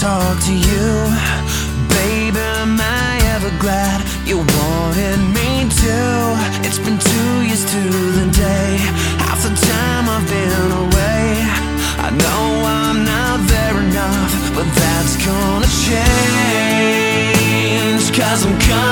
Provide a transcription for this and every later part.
talk to you. Baby, am I ever glad you wanted me to? It's been two years to the day, half the time I've been away. I know I'm not there enough, but that's gonna change. Cause I'm coming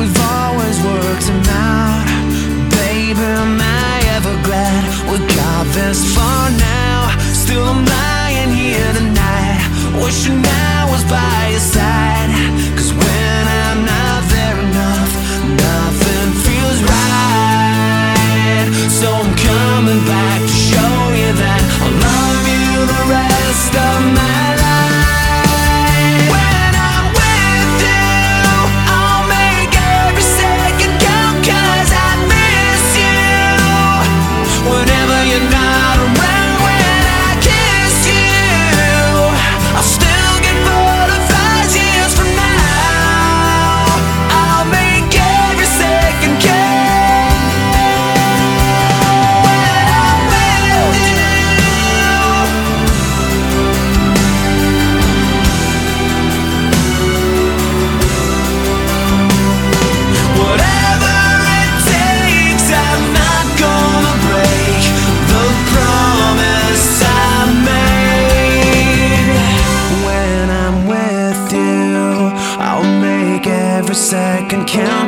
we've always worked them out. Baby, am I ever glad we got this far now? Still, I'm lying here tonight, wishing I was by your side. Every count